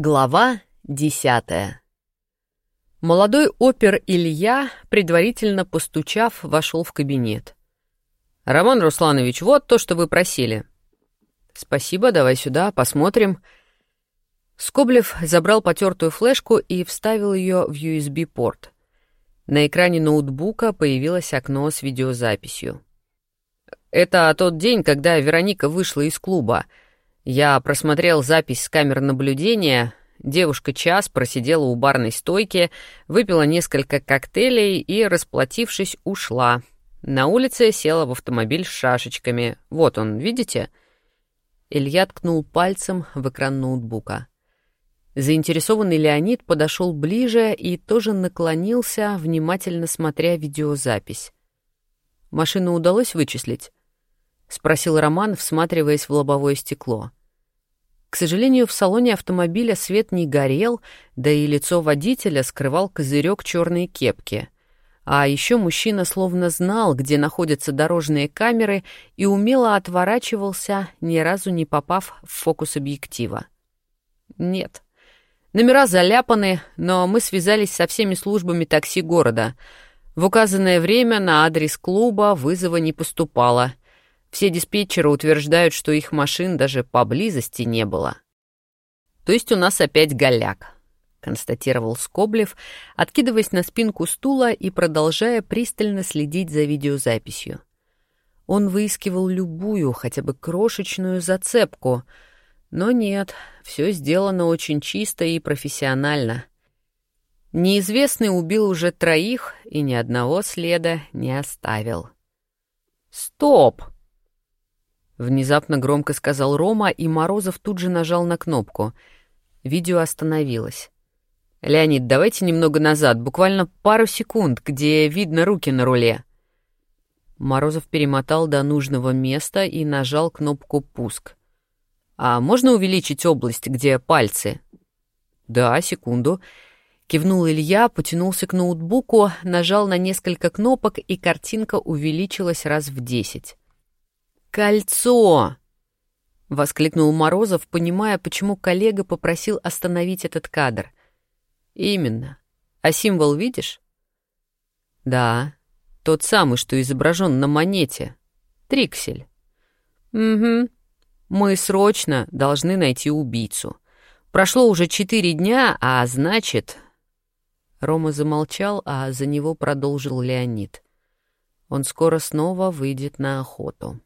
Глава десятая. Молодой опер Илья, предварительно постучав, вошел в кабинет. «Роман Русланович, вот то, что вы просили». «Спасибо, давай сюда, посмотрим». Скоблев забрал потертую флешку и вставил ее в USB-порт. На экране ноутбука появилось окно с видеозаписью. «Это тот день, когда Вероника вышла из клуба», я просмотрел запись с камер наблюдения. Девушка час просидела у барной стойки, выпила несколько коктейлей и, расплатившись, ушла. На улице села в автомобиль с шашечками. Вот он, видите? Илья ткнул пальцем в экран ноутбука. Заинтересованный Леонид подошел ближе и тоже наклонился, внимательно смотря видеозапись. «Машину удалось вычислить?» — спросил Роман, всматриваясь в лобовое стекло. К сожалению, в салоне автомобиля свет не горел, да и лицо водителя скрывал козырек черной кепки. А еще мужчина словно знал, где находятся дорожные камеры, и умело отворачивался, ни разу не попав в фокус объектива. Нет. Номера заляпаны, но мы связались со всеми службами такси города. В указанное время на адрес клуба вызова не поступало — все диспетчеры утверждают, что их машин даже поблизости не было. То есть у нас опять голяк, констатировал Скоблев, откидываясь на спинку стула и продолжая пристально следить за видеозаписью. Он выискивал любую, хотя бы крошечную зацепку, но нет, все сделано очень чисто и профессионально. Неизвестный убил уже троих и ни одного следа не оставил. «Стоп!» Внезапно громко сказал Рома, и Морозов тут же нажал на кнопку. Видео остановилось. «Леонид, давайте немного назад, буквально пару секунд, где видно руки на руле». Морозов перемотал до нужного места и нажал кнопку «Пуск». «А можно увеличить область, где пальцы?» «Да, секунду». Кивнул Илья, потянулся к ноутбуку, нажал на несколько кнопок, и картинка увеличилась раз в десять. «Кольцо!» — воскликнул Морозов, понимая, почему коллега попросил остановить этот кадр. «Именно. А символ видишь?» «Да, тот самый, что изображен на монете. Триксель». «Угу. Мы срочно должны найти убийцу. Прошло уже четыре дня, а значит...» Рома замолчал, а за него продолжил Леонид. «Он скоро снова выйдет на охоту».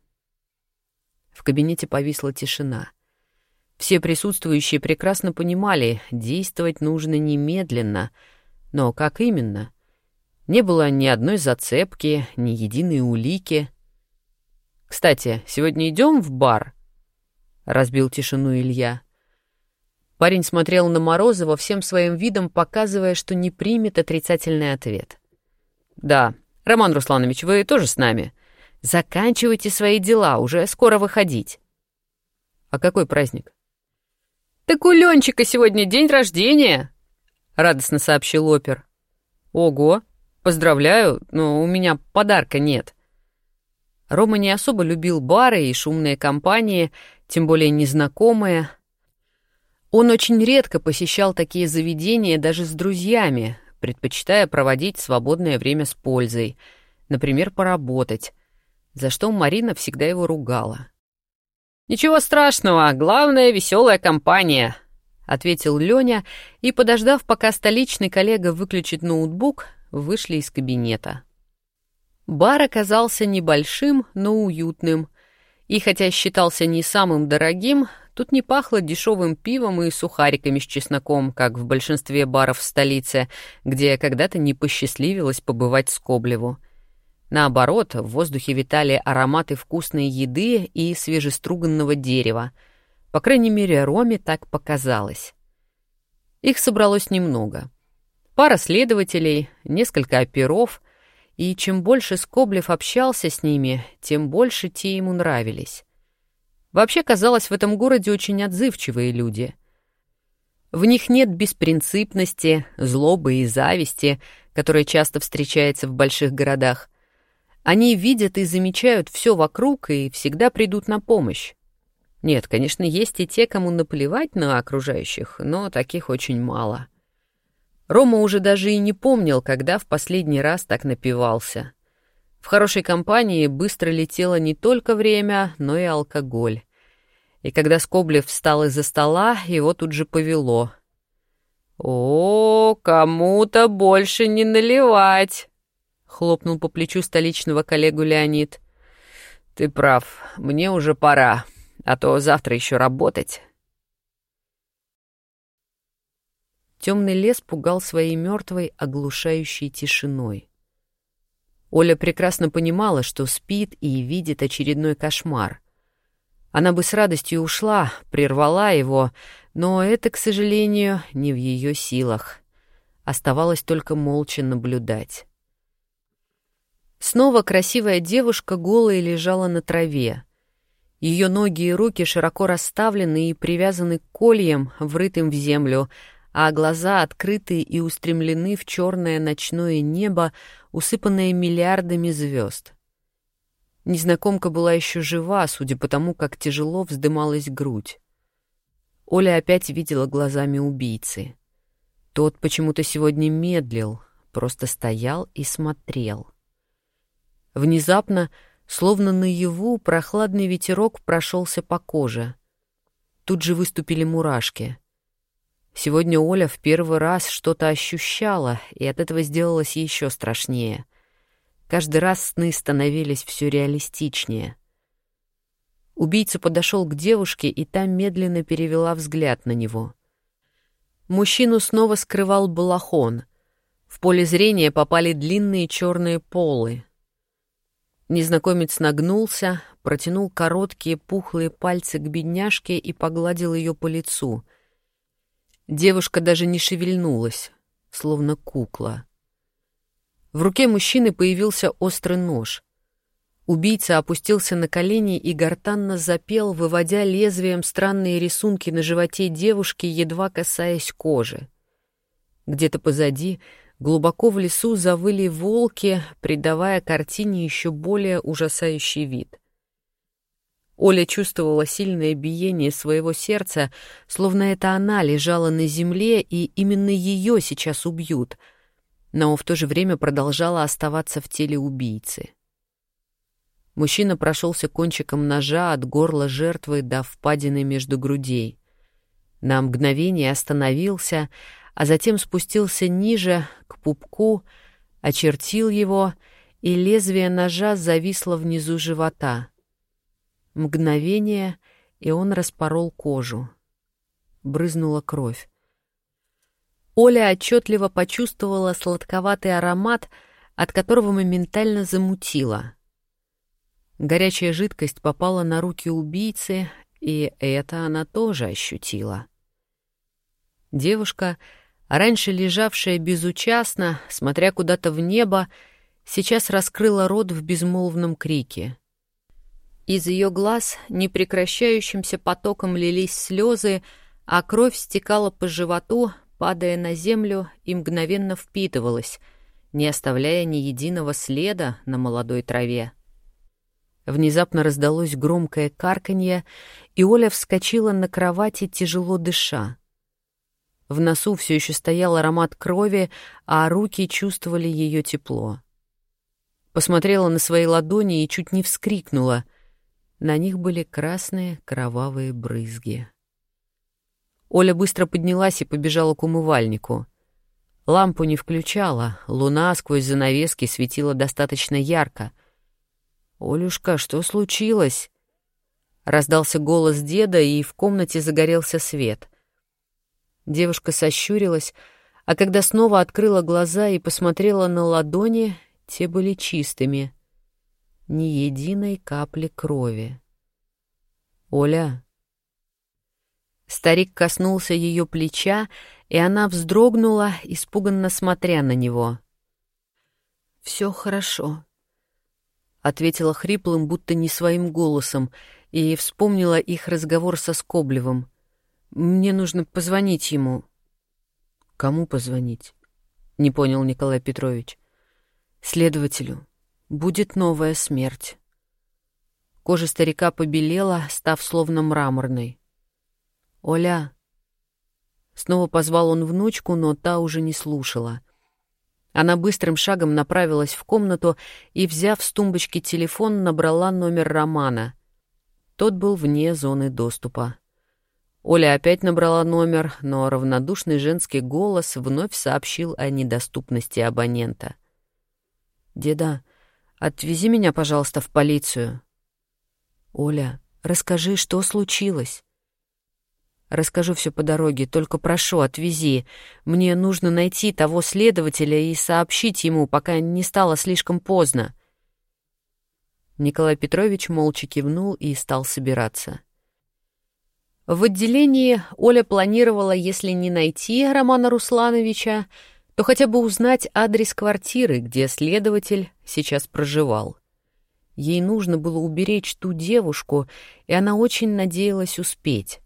В кабинете повисла тишина. Все присутствующие прекрасно понимали, действовать нужно немедленно. Но как именно? Не было ни одной зацепки, ни единой улики. «Кстати, сегодня идем в бар?» — разбил тишину Илья. Парень смотрел на Морозова всем своим видом, показывая, что не примет отрицательный ответ. «Да, Роман Русланович, вы тоже с нами?» Заканчивайте свои дела, уже скоро выходить. А какой праздник? Так у Ленчика сегодня день рождения, радостно сообщил опер. Ого, поздравляю, но у меня подарка нет. Рома не особо любил бары и шумные компании, тем более незнакомые. Он очень редко посещал такие заведения даже с друзьями, предпочитая проводить свободное время с пользой, например, поработать за что Марина всегда его ругала. «Ничего страшного, главное — веселая компания», — ответил Леня, и, подождав, пока столичный коллега выключит ноутбук, вышли из кабинета. Бар оказался небольшим, но уютным, и хотя считался не самым дорогим, тут не пахло дешевым пивом и сухариками с чесноком, как в большинстве баров в столице, где когда-то не посчастливилось побывать Скоблеву. Наоборот, в воздухе витали ароматы вкусной еды и свежеструганного дерева. По крайней мере, Роме так показалось. Их собралось немного. Пара следователей, несколько оперов, и чем больше Скоблев общался с ними, тем больше те ему нравились. Вообще, казалось, в этом городе очень отзывчивые люди. В них нет беспринципности, злобы и зависти, которая часто встречается в больших городах. Они видят и замечают все вокруг и всегда придут на помощь. Нет, конечно, есть и те, кому наплевать на окружающих, но таких очень мало. Рома уже даже и не помнил, когда в последний раз так напивался. В хорошей компании быстро летело не только время, но и алкоголь. И когда Скоблев встал из-за стола, его тут же повело. «О, кому-то больше не наливать!» — хлопнул по плечу столичного коллегу Леонид. «Ты прав, мне уже пора, а то завтра еще работать». Темный лес пугал своей мертвой, оглушающей тишиной. Оля прекрасно понимала, что спит и видит очередной кошмар. Она бы с радостью ушла, прервала его, но это, к сожалению, не в ее силах. Оставалось только молча наблюдать. Снова красивая девушка голая лежала на траве. Ее ноги и руки широко расставлены и привязаны к кольям, врытым в землю, а глаза открыты и устремлены в черное ночное небо, усыпанное миллиардами звезд. Незнакомка была еще жива, судя по тому, как тяжело вздымалась грудь. Оля опять видела глазами убийцы. Тот почему-то сегодня медлил, просто стоял и смотрел. Внезапно, словно наяву, прохладный ветерок прошелся по коже. Тут же выступили мурашки — Сегодня Оля в первый раз что-то ощущала, и от этого сделалось еще страшнее. Каждый раз сны становились все реалистичнее. Убийца подошел к девушке, и та медленно перевела взгляд на него. Мужчину снова скрывал балахон. В поле зрения попали длинные черные полы. Незнакомец нагнулся, протянул короткие пухлые пальцы к бедняжке и погладил ее по лицу — Девушка даже не шевельнулась, словно кукла. В руке мужчины появился острый нож. Убийца опустился на колени и гортанно запел, выводя лезвием странные рисунки на животе девушки, едва касаясь кожи. Где-то позади, глубоко в лесу, завыли волки, придавая картине еще более ужасающий вид. Оля чувствовала сильное биение своего сердца, словно это она лежала на земле, и именно ее сейчас убьют, но в то же время продолжала оставаться в теле убийцы. Мужчина прошелся кончиком ножа от горла жертвы до впадины между грудей. На мгновение остановился, а затем спустился ниже, пупку, очертил его, и лезвие ножа зависло внизу живота — Мгновение, и он распорол кожу. Брызнула кровь. Оля отчетливо почувствовала сладковатый аромат, от которого моментально замутила. Горячая жидкость попала на руки убийцы, и это она тоже ощутила. Девушка, раньше лежавшая безучастно, смотря куда-то в небо, сейчас раскрыла рот в безмолвном крике — из ее глаз непрекращающимся потоком лились слезы, а кровь стекала по животу, падая на землю и мгновенно впитывалась, не оставляя ни единого следа на молодой траве. Внезапно раздалось громкое карканье, и Оля вскочила на кровати, тяжело дыша. В носу все еще стоял аромат крови, а руки чувствовали ее тепло. Посмотрела на свои ладони и чуть не вскрикнула. На них были красные кровавые брызги. Оля быстро поднялась и побежала к умывальнику. Лампу не включала, луна сквозь занавески светила достаточно ярко. «Олюшка, что случилось?» Раздался голос деда, и в комнате загорелся свет. Девушка сощурилась, а когда снова открыла глаза и посмотрела на ладони, те были чистыми — ни единой капли крови. «Оля!» Старик коснулся ее плеча, и она вздрогнула, испуганно смотря на него. «Все хорошо», — ответила хриплым, будто не своим голосом, и вспомнила их разговор со Скоблевым. «Мне нужно позвонить ему». «Кому позвонить?» — не понял Николай Петрович. «Следователю» будет новая смерть. Кожа старика побелела, став словно мраморной. «Оля!» Снова позвал он внучку, но та уже не слушала. Она быстрым шагом направилась в комнату и, взяв с тумбочки телефон, набрала номер Романа. Тот был вне зоны доступа. Оля опять набрала номер, но равнодушный женский голос вновь сообщил о недоступности абонента. «Деда, отвези меня, пожалуйста, в полицию». «Оля, расскажи, что случилось?» «Расскажу все по дороге, только прошу, отвези. Мне нужно найти того следователя и сообщить ему, пока не стало слишком поздно». Николай Петрович молча кивнул и стал собираться. В отделении Оля планировала, если не найти Романа Руслановича, то хотя бы узнать адрес квартиры, где следователь сейчас проживал. Ей нужно было уберечь ту девушку, и она очень надеялась успеть.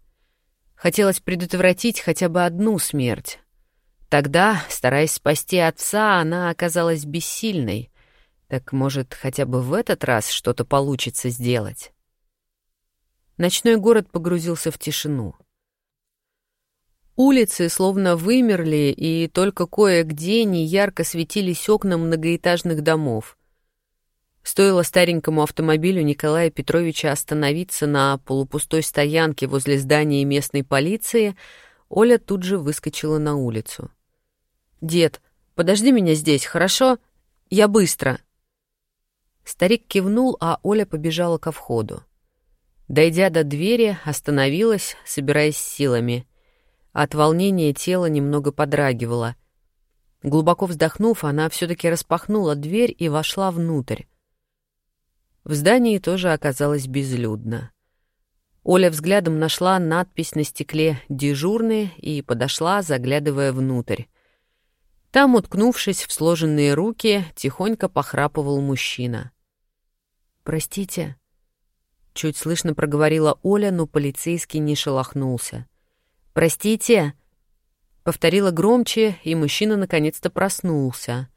Хотелось предотвратить хотя бы одну смерть. Тогда, стараясь спасти отца, она оказалась бессильной. Так, может, хотя бы в этот раз что-то получится сделать? Ночной город погрузился в тишину. Улицы словно вымерли, и только кое-где неярко светились окна многоэтажных домов. Стоило старенькому автомобилю Николая Петровича остановиться на полупустой стоянке возле здания местной полиции, Оля тут же выскочила на улицу. «Дед, подожди меня здесь, хорошо? Я быстро!» Старик кивнул, а Оля побежала ко входу. Дойдя до двери, остановилась, собираясь силами. От волнения тело немного подрагивало. Глубоко вздохнув, она все-таки распахнула дверь и вошла внутрь. В здании тоже оказалось безлюдно. Оля взглядом нашла надпись на стекле «Дежурный» и подошла, заглядывая внутрь. Там, уткнувшись в сложенные руки, тихонько похрапывал мужчина. «Простите», Чуть слышно проговорила Оля, но полицейский не шелохнулся. «Простите!» Повторила громче, и мужчина наконец-то проснулся.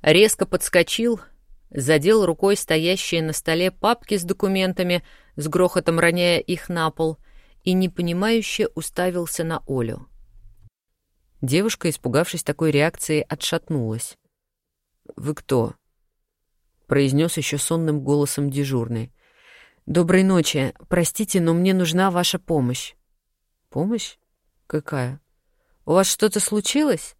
Резко подскочил, задел рукой стоящие на столе папки с документами, с грохотом роняя их на пол, и непонимающе уставился на Олю. Девушка, испугавшись такой реакции, отшатнулась. «Вы кто?» — произнес еще сонным голосом дежурный. «Доброй ночи. Простите, но мне нужна ваша помощь». «Помощь? Какая? У вас что-то случилось?»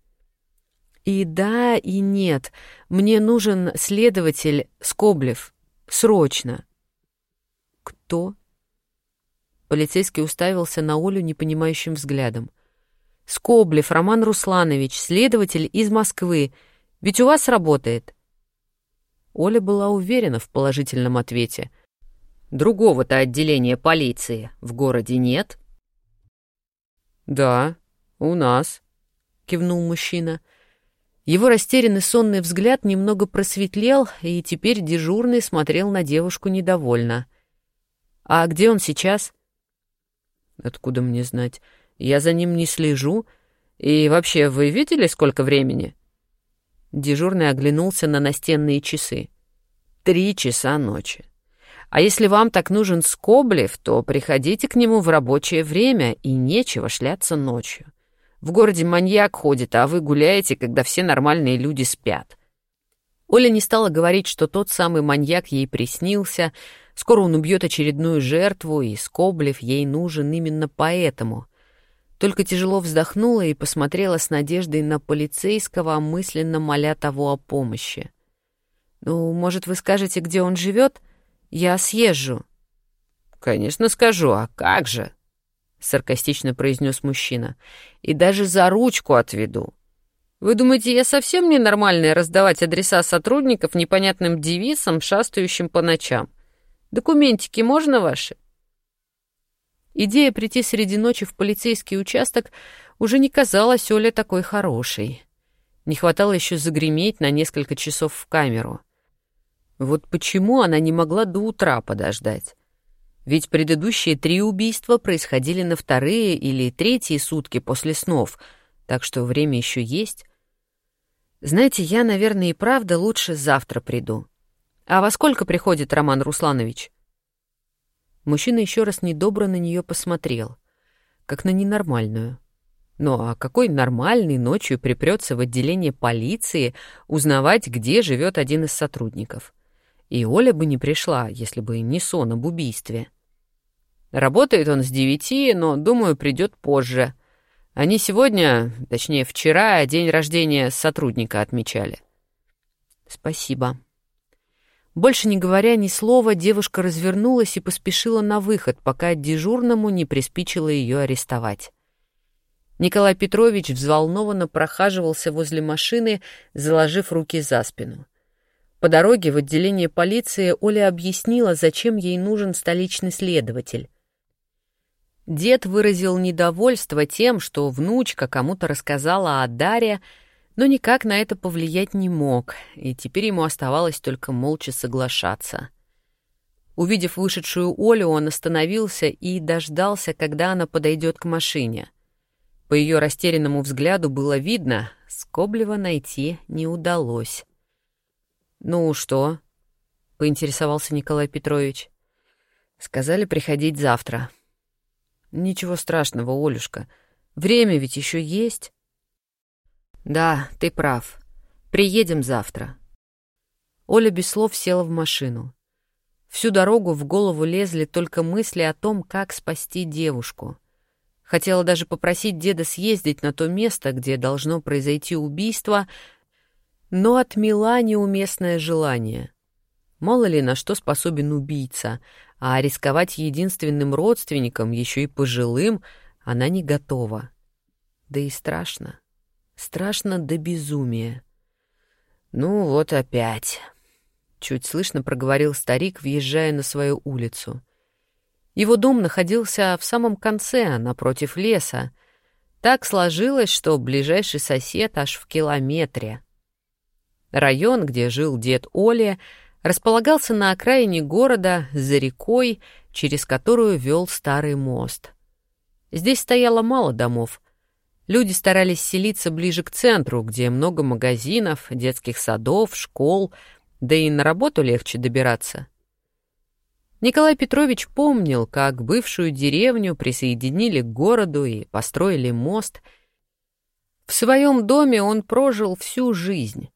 «И да, и нет. Мне нужен следователь Скоблев. Срочно». «Кто?» Полицейский уставился на Олю непонимающим взглядом. «Скоблев Роман Русланович, следователь из Москвы. Ведь у вас работает». Оля была уверена в положительном ответе — Другого-то отделения полиции в городе нет?» «Да, у нас», — кивнул мужчина. Его растерянный сонный взгляд немного просветлел, и теперь дежурный смотрел на девушку недовольно. «А где он сейчас?» «Откуда мне знать? Я за ним не слежу. И вообще, вы видели, сколько времени?» Дежурный оглянулся на настенные часы. «Три часа ночи. А если вам так нужен Скоблев, то приходите к нему в рабочее время, и нечего шляться ночью. В городе маньяк ходит, а вы гуляете, когда все нормальные люди спят». Оля не стала говорить, что тот самый маньяк ей приснился, скоро он убьет очередную жертву, и Скоблев ей нужен именно поэтому. Только тяжело вздохнула и посмотрела с надеждой на полицейского, мысленно моля того о помощи. «Ну, может, вы скажете, где он живет?» Я съезжу». «Конечно скажу, а как же?» — саркастично произнес мужчина. «И даже за ручку отведу. Вы думаете, я совсем ненормальная раздавать адреса сотрудников непонятным девицам, шастающим по ночам? Документики можно ваши?» Идея прийти среди ночи в полицейский участок уже не казалась Оле такой хорошей. Не хватало еще загреметь на несколько часов в камеру — вот почему она не могла до утра подождать? Ведь предыдущие три убийства происходили на вторые или третьи сутки после снов, так что время еще есть. Знаете, я, наверное, и правда лучше завтра приду. А во сколько приходит Роман Русланович? Мужчина еще раз недобро на нее посмотрел, как на ненормальную. Ну а какой нормальный ночью припрется в отделение полиции узнавать, где живет один из сотрудников? И Оля бы не пришла, если бы не сон об убийстве. Работает он с девяти, но, думаю, придет позже. Они сегодня, точнее вчера, день рождения сотрудника отмечали. Спасибо. Больше не говоря ни слова, девушка развернулась и поспешила на выход, пока дежурному не приспичило ее арестовать. Николай Петрович взволнованно прохаживался возле машины, заложив руки за спину. По дороге в отделение полиции Оля объяснила, зачем ей нужен столичный следователь. Дед выразил недовольство тем, что внучка кому-то рассказала о Даре, но никак на это повлиять не мог, и теперь ему оставалось только молча соглашаться. Увидев вышедшую Олю, он остановился и дождался, когда она подойдет к машине. По ее растерянному взгляду было видно, Скоблева найти не удалось. «Ну что?» — поинтересовался Николай Петрович. «Сказали приходить завтра». «Ничего страшного, Олюшка. Время ведь еще есть». «Да, ты прав. Приедем завтра». Оля без слов села в машину. Всю дорогу в голову лезли только мысли о том, как спасти девушку. Хотела даже попросить деда съездить на то место, где должно произойти убийство, но отмела неуместное желание. Мало ли на что способен убийца, а рисковать единственным родственником, еще и пожилым, она не готова. Да и страшно. Страшно до безумия. «Ну вот опять», — чуть слышно проговорил старик, въезжая на свою улицу — его дом находился в самом конце, напротив леса. Так сложилось, что ближайший сосед аж в километре. Район, где жил дед Оли, располагался на окраине города, за рекой, через которую вел старый мост. Здесь стояло мало домов. Люди старались селиться ближе к центру, где много магазинов, детских садов, школ, да и на работу легче добираться. Николай Петрович помнил, как бывшую деревню присоединили к городу и построили мост. В своем доме он прожил всю жизнь,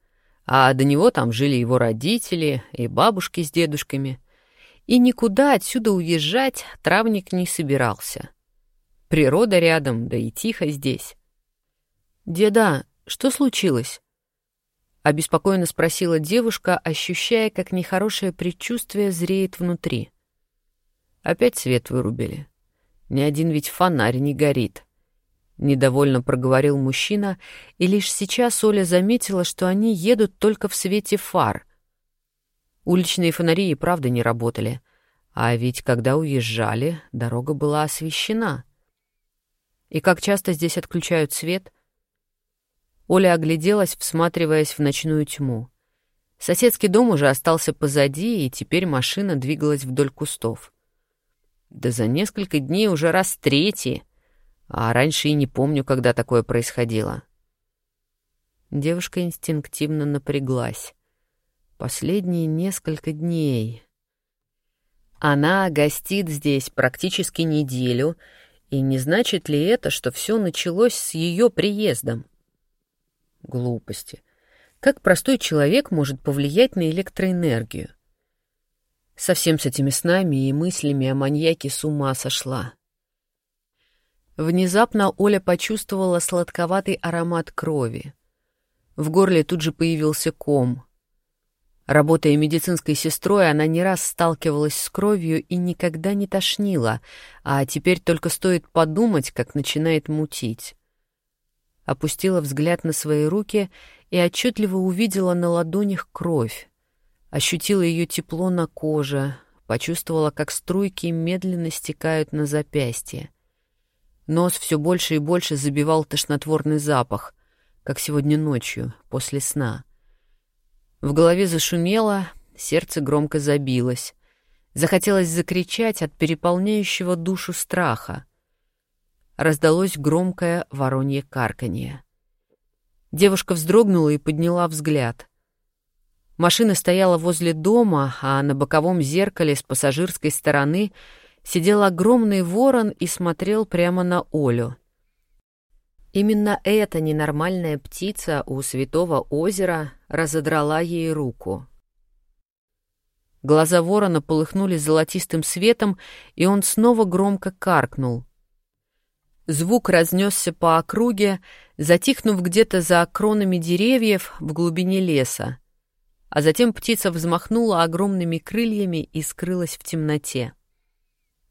а до него там жили его родители и бабушки с дедушками. И никуда отсюда уезжать травник не собирался. Природа рядом, да и тихо здесь. «Деда, что случилось?» — обеспокоенно спросила девушка, ощущая, как нехорошее предчувствие зреет внутри. Опять свет вырубили. Ни один ведь фонарь не горит. Недовольно проговорил мужчина, и лишь сейчас Оля заметила, что они едут только в свете фар. Уличные фонари и правда не работали. А ведь когда уезжали, дорога была освещена. И как часто здесь отключают свет? Оля огляделась, всматриваясь в ночную тьму. Соседский дом уже остался позади, и теперь машина двигалась вдоль кустов. Да за несколько дней уже раз третий, а раньше и не помню, когда такое происходило. Девушка инстинктивно напряглась. Последние несколько дней. Она гостит здесь практически неделю, и не значит ли это, что все началось с ее приездом? Глупости. Как простой человек может повлиять на электроэнергию? Совсем с этими снами и мыслями о маньяке с ума сошла. Внезапно Оля почувствовала сладковатый аромат крови. В горле тут же появился ком. Работая медицинской сестрой, она не раз сталкивалась с кровью и никогда не тошнила, а теперь только стоит подумать, как начинает мутить. Опустила взгляд на свои руки и отчетливо увидела на ладонях кровь. Ощутила ее тепло на коже, почувствовала, как струйки медленно стекают на запястье. Нос все больше и больше забивал тошнотворный запах, как сегодня ночью, после сна. В голове зашумело, сердце громко забилось. Захотелось закричать от переполняющего душу страха. Раздалось громкое воронье карканье. Девушка вздрогнула и подняла взгляд. Машина стояла возле дома, а на боковом зеркале с пассажирской стороны сидел огромный ворон и смотрел прямо на Олю. Именно эта ненормальная птица у Святого озера разодрала ей руку. Глаза ворона полыхнули золотистым светом, и он снова громко каркнул. Звук разнесся по округе, затихнув где-то за кронами деревьев в глубине леса, а затем птица взмахнула огромными крыльями и скрылась в темноте.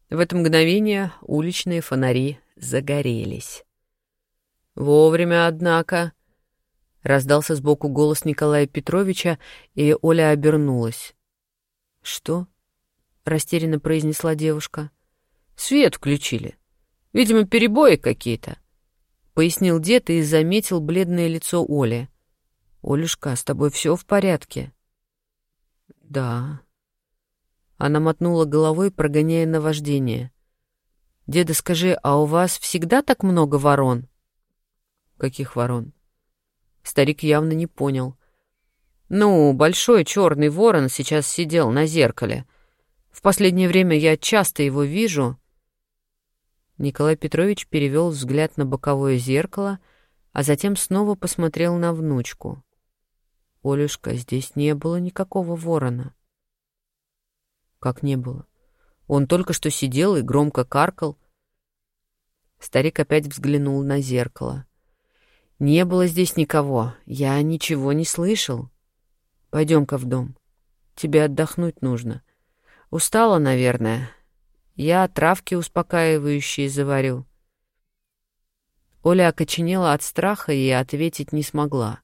В это мгновение уличные фонари загорелись. «Вовремя, однако!» — раздался сбоку голос Николая Петровича, и Оля обернулась. «Что?» — растерянно произнесла девушка. «Свет включили. Видимо, перебои какие-то», — пояснил дед и заметил бледное лицо Оли. «Олюшка, с тобой все в порядке?» «Да», она мотнула головой, прогоняя наваждение. «Деда, скажи, а у вас всегда так много ворон?» «Каких ворон?» Старик явно не понял. «Ну, большой черный ворон сейчас сидел на зеркале. В последнее время я часто его вижу». Николай Петрович перевел взгляд на боковое зеркало, а затем снова посмотрел на внучку. «Олюшка, здесь не было никакого ворона». Как не было. Он только что сидел и громко каркал. Старик опять взглянул на зеркало. «Не было здесь никого. Я ничего не слышал. Пойдем-ка в дом. Тебе отдохнуть нужно. Устала, наверное. Я травки успокаивающие заварю». Оля окоченела от страха и ответить не смогла.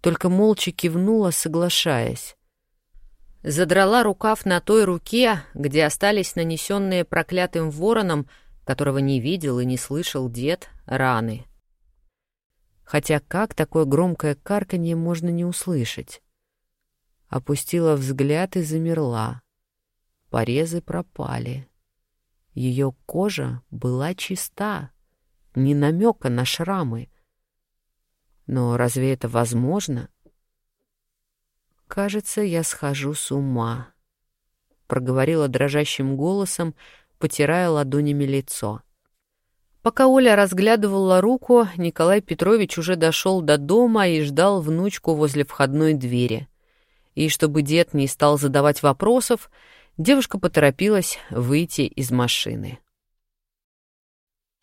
Только молча кивнула, соглашаясь задрала рукав на той руке, где остались нанесенные проклятым вороном, которого не видел и не слышал дед, раны. Хотя как такое громкое карканье можно не услышать? Опустила взгляд и замерла. Порезы пропали. Ее кожа была чиста, ни намека на шрамы. Но разве это возможно? — «Кажется, я схожу с ума», — проговорила дрожащим голосом, потирая ладонями лицо. Пока Оля разглядывала руку, Николай Петрович уже дошел до дома и ждал внучку возле входной двери. И чтобы дед не стал задавать вопросов, девушка поторопилась выйти из машины.